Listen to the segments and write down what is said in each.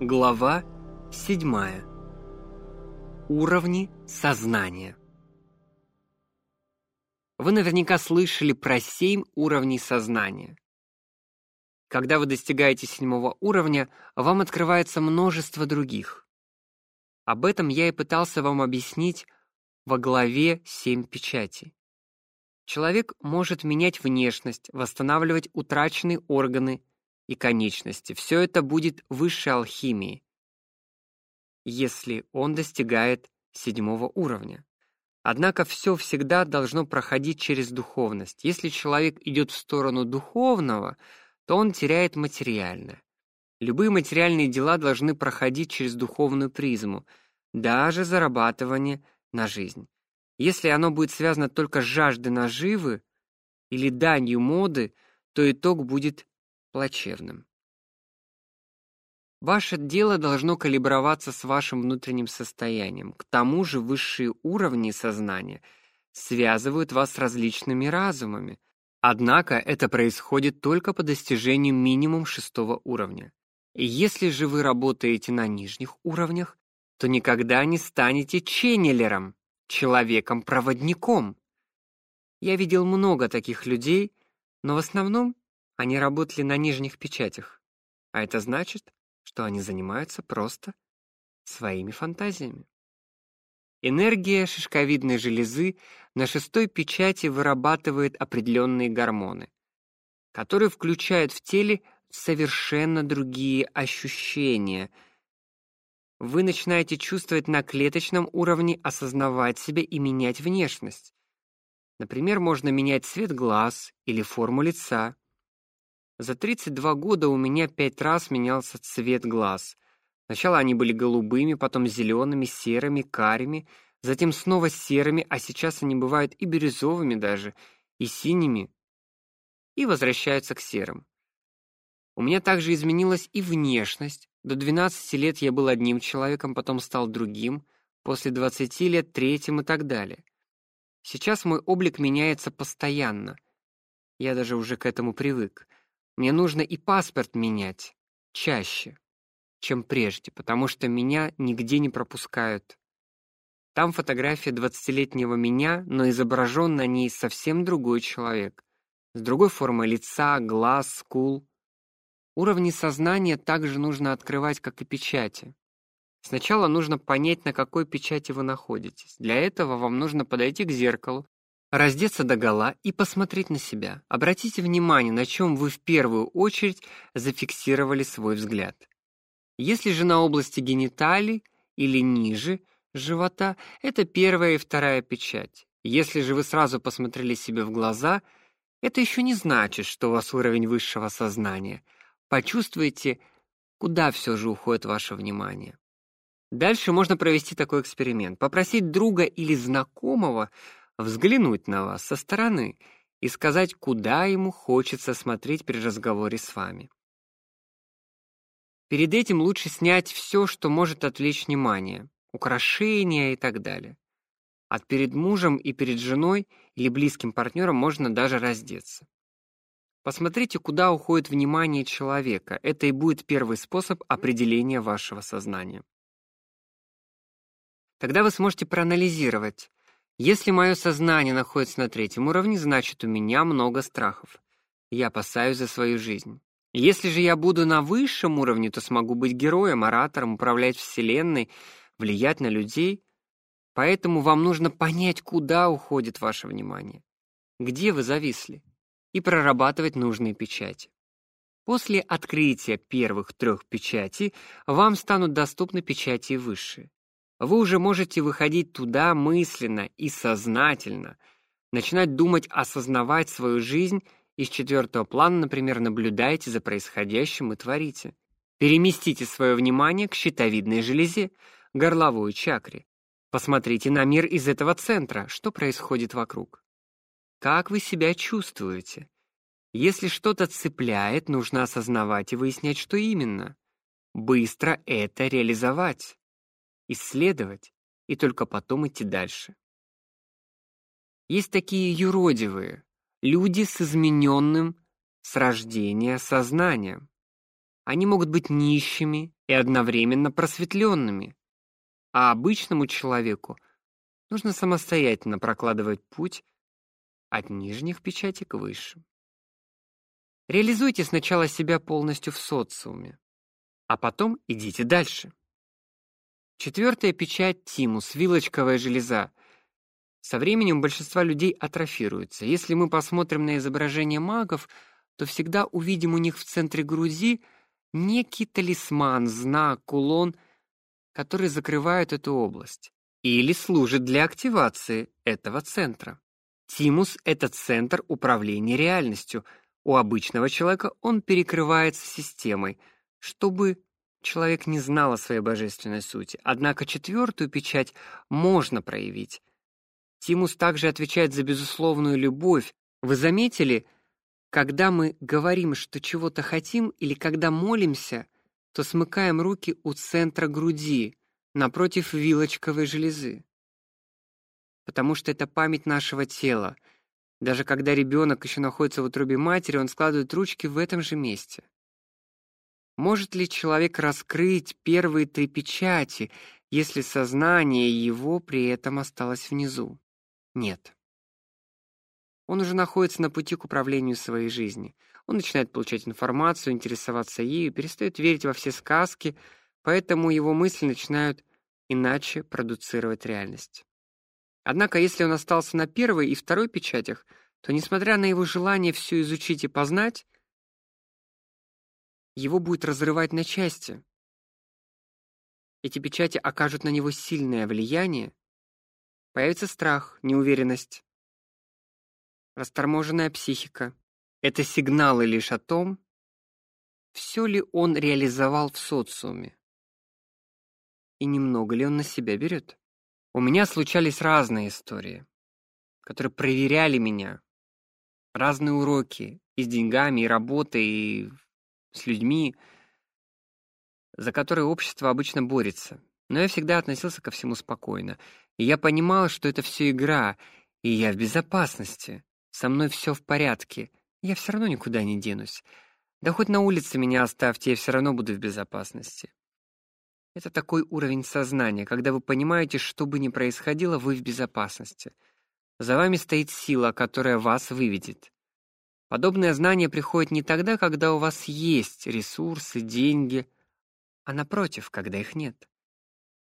Глава 7. Уровни сознания. Вы наверняка слышали про семь уровней сознания. Когда вы достигаете седьмого уровня, вам открывается множество других. Об этом я и пытался вам объяснить во главе «Семь печатей». Человек может менять внешность, восстанавливать утраченные органы и конечности. Все это будет высшей алхимией, если он достигает седьмого уровня. Однако все всегда должно проходить через духовность. Если человек идет в сторону духовного, то он теряет материальное. Любые материальные дела должны проходить через духовную призму, даже зарабатывание на жизнь. Если оно будет связано только с жаждой наживы или данью моды, то итог будет плачевным. Ваше дело должно калиброваться с вашим внутренним состоянием. К тому же высшие уровни сознания связывают вас с различными разумами. Однако это происходит только по достижению минимум шестого уровня. Если же вы работаете на нижних уровнях, то никогда не станете ченнелером, человеком-проводником. Я видел много таких людей, но в основном они работали на нижних печатях, а это значит, что они занимаются просто своими фантазиями. Энергия шишковидной железы на шестой печати вырабатывает определенные гормоны, которые включают в теле совершенно другие ощущения. Вы начинаете чувствовать на клеточном уровне, осознавать себя и менять внешность. Например, можно менять цвет глаз или форму лица. За 32 года у меня пять раз менялся цвет глаз. Сначала они были голубыми, потом зелеными, серыми, карими, затем снова серыми, а сейчас они бывают и бирюзовыми даже, и синими, и возвращаются к серым. У меня также изменилась и внешность. До 12 лет я был одним человеком, потом стал другим, после 20 лет третьим и так далее. Сейчас мой облик меняется постоянно. Я даже уже к этому привык. Мне нужно и паспорт менять чаще, чем прежде, потому что меня нигде не пропускают. Там фотография двадцатилетнего меня, но изображен на ней совсем другой человек, с другой формой лица, глаз, скул. Уровни сознания также нужно открывать, как и печати. Сначала нужно понять, на какой печати вы находитесь. Для этого вам нужно подойти к зеркалу, раздеться догола и посмотреть на себя. Обратите внимание, на чем вы в первую очередь зафиксировали свой взгляд. Если же на области гениталий или ниже живота, это первая и вторая печать. Если же вы сразу посмотрели себе в глаза, это еще не значит, что у вас уровень высшего сознания. Почувствуйте, куда все же уходит ваше внимание. Дальше можно провести такой эксперимент. Попросить друга или знакомого взглянуть на вас со стороны и сказать, куда ему хочется смотреть при разговоре с вами. Перед этим лучше снять все, что может отвлечь внимание, украшения и так далее. От перед мужем и перед женой или близким партнером можно даже раздеться. Посмотрите, куда уходит внимание человека. Это и будет первый способ определения вашего сознания. Тогда вы сможете проанализировать, если мое сознание находится на третьем уровне, значит, у меня много страхов. Я опасаюсь за свою жизнь. Если же я буду на высшем уровне, то смогу быть героем, оратором, управлять вселенной, влиять на людей. Поэтому вам нужно понять, куда уходит ваше внимание, где вы зависли, и прорабатывать нужные печати. После открытия первых трех печатей вам станут доступны печати высшие вы уже можете выходить туда мысленно и сознательно, начинать думать, осознавать свою жизнь из четвертого плана, например, наблюдайте за происходящим и творите. Переместите свое внимание к щитовидной железе, горловой чакре. Посмотрите на мир из этого центра, что происходит вокруг. Как вы себя чувствуете? Если что-то цепляет, нужно осознавать и выяснять, что именно. Быстро это реализовать исследовать и только потом идти дальше. Есть такие юродивые, люди с измененным с рождения сознанием. Они могут быть нищими и одновременно просветленными. А обычному человеку нужно самостоятельно прокладывать путь от нижних печатей к высшим. Реализуйте сначала себя полностью в социуме, а потом идите дальше. Четвертая печать тимус, вилочковая железа. Со временем большинство людей атрофируется. Если мы посмотрим на изображение магов, то всегда увидим у них в центре груди некий талисман, знак, кулон, который закрывает эту область или служит для активации этого центра. Тимус это центр управления реальностью – у обычного человека он перекрывается системой, чтобы человек не знал о своей божественной сути. Однако четвертую печать можно проявить. Тимус также отвечает за безусловную любовь. Вы заметили, когда мы говорим, что чего-то хотим, или когда молимся, то смыкаем руки у центра груди, напротив вилочковой железы. Потому что это память нашего тела — даже когда ребенок еще находится в утробе матери, он складывает ручки в этом же месте. Может ли человек раскрыть первые три печати, если сознание его при этом осталось внизу? Нет. Он уже находится на пути к управлению своей жизнью. Он начинает получать информацию, интересоваться ею, перестает верить во все сказки, поэтому его мысли начинают иначе продуцировать реальность. Однако, если он остался на первой и второй печатях, то, несмотря на его желание все изучить и познать, его будет разрывать на части. Эти печати окажут на него сильное влияние, появится страх, неуверенность, расторможенная психика. Это сигналы лишь о том, все ли он реализовал в социуме и немного ли он на себя берет. У меня случались разные истории, которые проверяли меня. Разные уроки и с деньгами, и работой, и с людьми, за которые общество обычно борется. Но я всегда относился ко всему спокойно. И я понимал, что это все игра, и я в безопасности. Со мной все в порядке. Я все равно никуда не денусь. Да хоть на улице меня оставьте, я все равно буду в безопасности. Это такой уровень сознания, когда вы понимаете, что бы ни происходило, вы в безопасности. За вами стоит сила, которая вас выведет. Подобное знание приходит не тогда, когда у вас есть ресурсы, деньги, а напротив, когда их нет.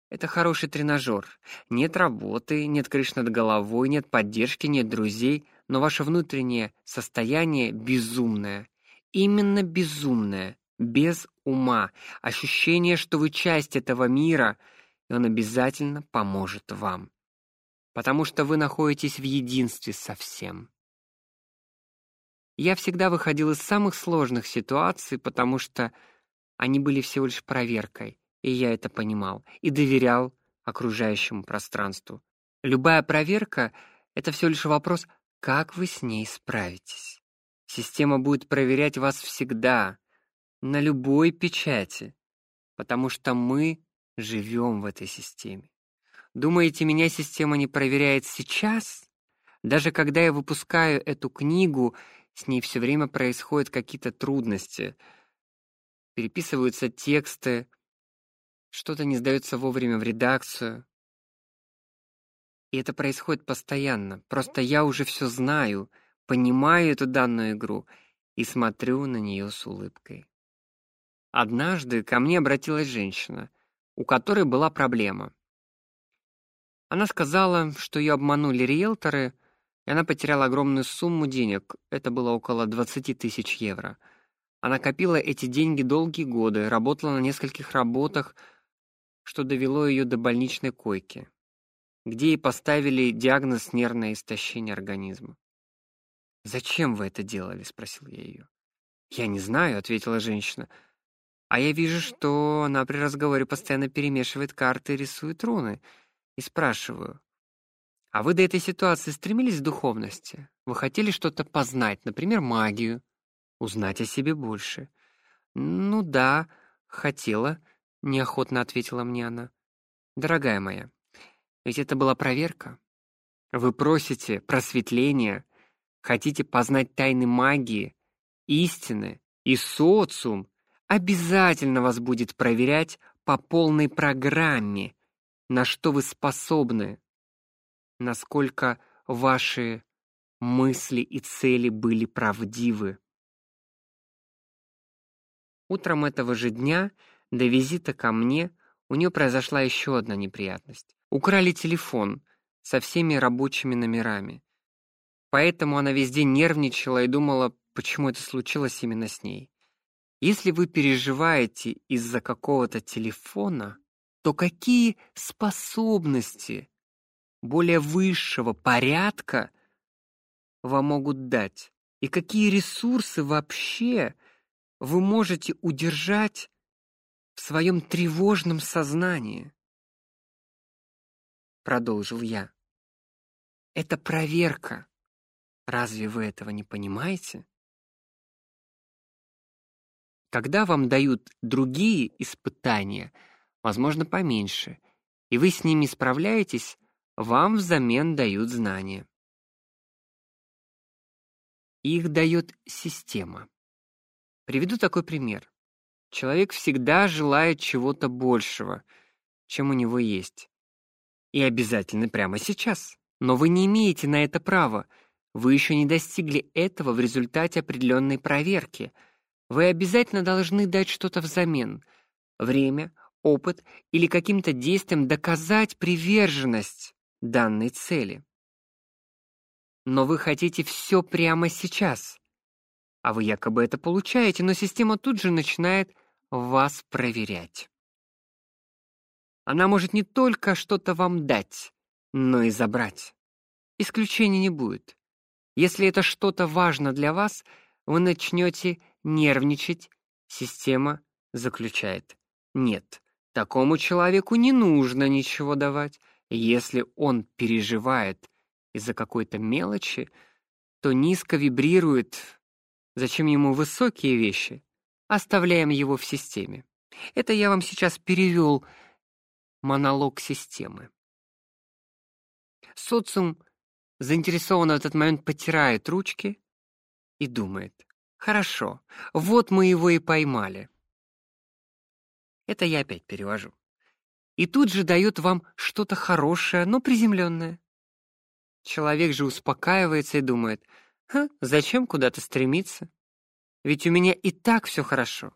Это хороший тренажер. Нет работы, нет крыш над головой, нет поддержки, нет друзей, но ваше внутреннее состояние безумное. Именно безумное без ума, ощущение, что вы часть этого мира, и он обязательно поможет вам, потому что вы находитесь в единстве со всем. Я всегда выходил из самых сложных ситуаций, потому что они были всего лишь проверкой, и я это понимал и доверял окружающему пространству. Любая проверка это всего лишь вопрос, как вы с ней справитесь. Система будет проверять вас всегда, на любой печати, потому что мы живем в этой системе. Думаете, меня система не проверяет сейчас? Даже когда я выпускаю эту книгу, с ней все время происходят какие-то трудности. Переписываются тексты, что-то не сдается вовремя в редакцию. И это происходит постоянно. Просто я уже все знаю, понимаю эту данную игру и смотрю на нее с улыбкой. Однажды ко мне обратилась женщина, у которой была проблема. Она сказала, что ее обманули риэлторы, и она потеряла огромную сумму денег, это было около 20 тысяч евро. Она копила эти деньги долгие годы, работала на нескольких работах, что довело ее до больничной койки, где ей поставили диагноз нервное истощение организма. «Зачем вы это делали?» — спросил я ее. «Я не знаю», — ответила женщина. А я вижу, что она при разговоре постоянно перемешивает карты и рисует руны. И спрашиваю: "А вы до этой ситуации стремились к духовности? Вы хотели что-то познать, например, магию, узнать о себе больше?" "Ну да, хотела", неохотно ответила мне она. "Дорогая моя, ведь это была проверка. Вы просите просветления, хотите познать тайны магии, истины и социум, обязательно вас будет проверять по полной программе, на что вы способны, насколько ваши мысли и цели были правдивы. Утром этого же дня до визита ко мне у нее произошла еще одна неприятность. Украли телефон со всеми рабочими номерами. Поэтому она весь день нервничала и думала, почему это случилось именно с ней. Если вы переживаете из-за какого-то телефона, то какие способности более высшего порядка вам могут дать? И какие ресурсы вообще вы можете удержать в своем тревожном сознании? Продолжил я. Это проверка. Разве вы этого не понимаете? Когда вам дают другие испытания, возможно, поменьше, и вы с ними справляетесь, вам взамен дают знания. Их дает система. Приведу такой пример. Человек всегда желает чего-то большего, чем у него есть. И обязательно прямо сейчас. Но вы не имеете на это права. Вы еще не достигли этого в результате определенной проверки. Вы обязательно должны дать что-то взамен. Время, опыт или каким-то действием доказать приверженность данной цели. Но вы хотите все прямо сейчас. А вы якобы это получаете, но система тут же начинает вас проверять. Она может не только что-то вам дать, но и забрать. Исключений не будет. Если это что-то важно для вас, вы начнете нервничать, система заключает: нет, такому человеку не нужно ничего давать. Если он переживает из-за какой-то мелочи, то низко вибрирует Зачем ему высокие вещи? Оставляем его в системе. Это я вам сейчас перевел монолог системы. Социум заинтересованно в этот момент потирает ручки и думает: "Хорошо, вот мы его и поймали". Это я опять перевожу. И тут же дает вам что-то хорошее, но приземленное. Человек же успокаивается и думает: Ха, зачем куда-то стремиться? Ведь у меня и так все хорошо.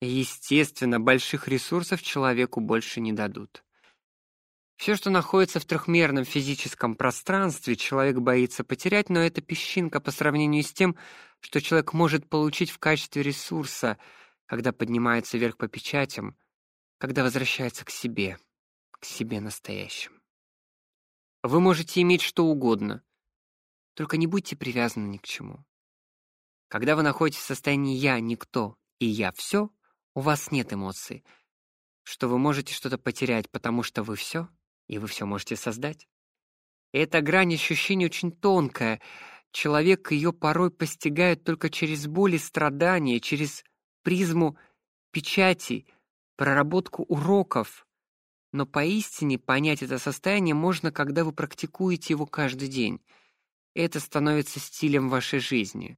Естественно, больших ресурсов человеку больше не дадут. Все, что находится в трехмерном физическом пространстве, человек боится потерять, но это песчинка по сравнению с тем, что человек может получить в качестве ресурса, когда поднимается вверх по печатям, когда возвращается к себе, к себе настоящему. Вы можете иметь что угодно, только не будьте привязаны ни к чему. Когда вы находитесь в состоянии я никто и я все, у вас нет эмоций, что вы можете что-то потерять, потому что вы все, и вы все можете создать. Эта грань ощущений очень тонкая. Человек ее порой постигает только через боль и страдания, через призму печати, проработку уроков. Но поистине понять это состояние можно, когда вы практикуете его каждый день это становится стилем вашей жизни.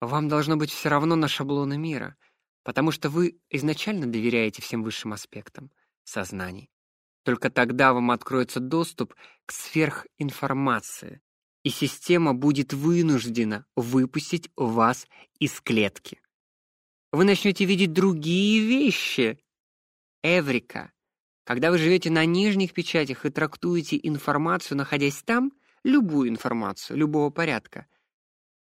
Вам должно быть все равно на шаблоны мира, потому что вы изначально доверяете всем высшим аспектам сознаний. Только тогда вам откроется доступ к сверхинформации, и система будет вынуждена выпустить вас из клетки. Вы начнете видеть другие вещи. Эврика. Когда вы живете на нижних печатях и трактуете информацию, находясь там — любую информацию любого порядка,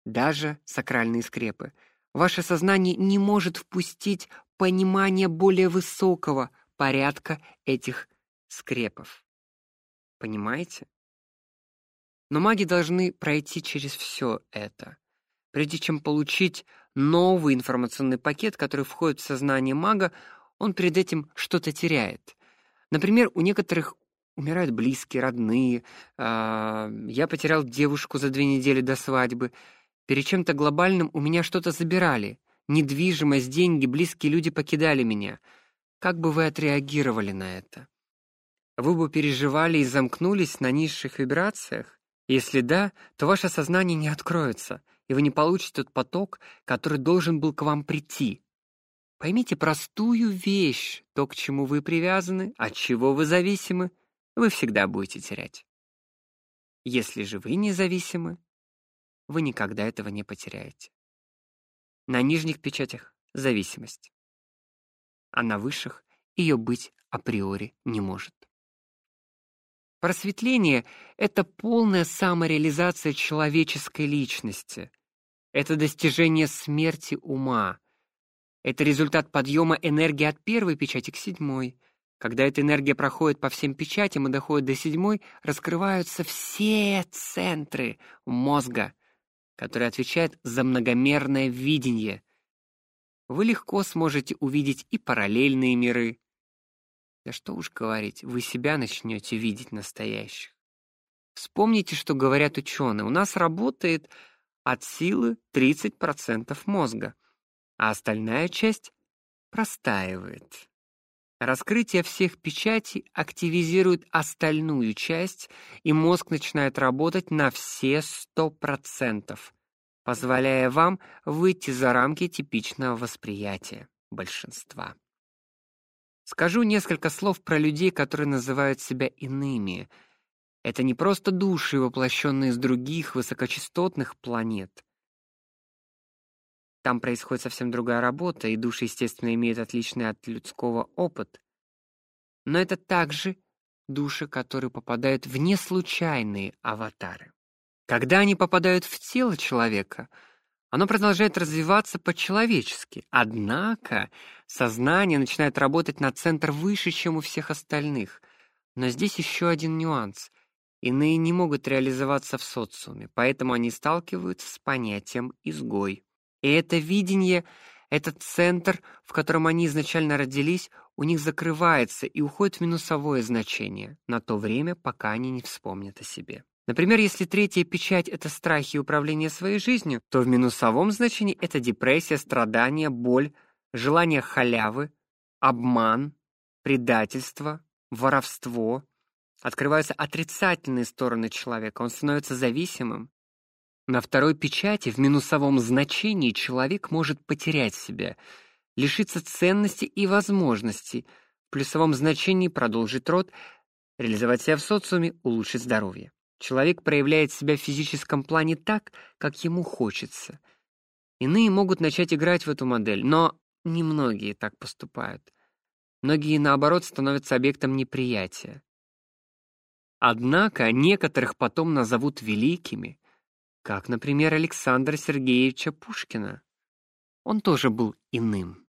даже сакральные скрепы. Ваше сознание не может впустить понимание более высокого порядка этих скрепов. Понимаете? Но маги должны пройти через все это, прежде чем получить новый информационный пакет, который входит в сознание мага, он перед этим что-то теряет. Например, у некоторых умирают близкие, родные. А, я потерял девушку за две недели до свадьбы. Перед чем-то глобальным у меня что-то забирали. Недвижимость, деньги, близкие люди покидали меня. Как бы вы отреагировали на это? Вы бы переживали и замкнулись на низших вибрациях? Если да, то ваше сознание не откроется, и вы не получите тот поток, который должен был к вам прийти. Поймите простую вещь: то, к чему вы привязаны, от чего вы зависимы, вы всегда будете терять. Если же вы независимы, вы никогда этого не потеряете. На нижних печатях зависимость, а на высших ее быть априори не может. Просветление это полная самореализация человеческой личности. Это достижение смерти ума. Это результат подъема энергии от первой печати к седьмой. Когда эта энергия проходит по всем печатям и доходит до седьмой, раскрываются все центры мозга, которые отвечают за многомерное видение. Вы легко сможете увидеть и параллельные миры. Да что уж говорить, вы себя начнете видеть настоящих. Вспомните, что говорят ученые. У нас работает от силы 30% мозга, а остальная часть простаивает. Раскрытие всех печатей активизирует остальную часть, и мозг начинает работать на все 100%, позволяя вам выйти за рамки типичного восприятия большинства. Скажу несколько слов про людей, которые называют себя иными. Это не просто души, воплощенные из других высокочастотных планет. Там происходит совсем другая работа, и души, естественно, имеют отличный от людского опыт. Но это также души, которые попадают в неслучайные аватары. Когда они попадают в тело человека, оно продолжает развиваться по-человечески. Однако сознание начинает работать на центр выше, чем у всех остальных. Но здесь еще один нюанс. Иные не могут реализоваться в социуме, поэтому они сталкиваются с понятием изгой. И это видение, этот центр, в котором они изначально родились, у них закрывается и уходит в минусовое значение на то время, пока они не вспомнят о себе. Например, если третья печать это страхи и управление своей жизнью, то в минусовом значении это депрессия, страдания, боль, желание халявы, обман, предательство, воровство. Открываются отрицательные стороны человека, он становится зависимым, на второй печати в минусовом значении человек может потерять себя, лишиться ценности и возможностей, в плюсовом значении продолжить род, реализовать себя в социуме, улучшить здоровье. Человек проявляет себя в физическом плане так, как ему хочется. Иные могут начать играть в эту модель, но немногие так поступают. Многие наоборот становятся объектом неприятия. Однако некоторых потом назовут великими, как, например, Александра Сергеевича Пушкина. Он тоже был иным.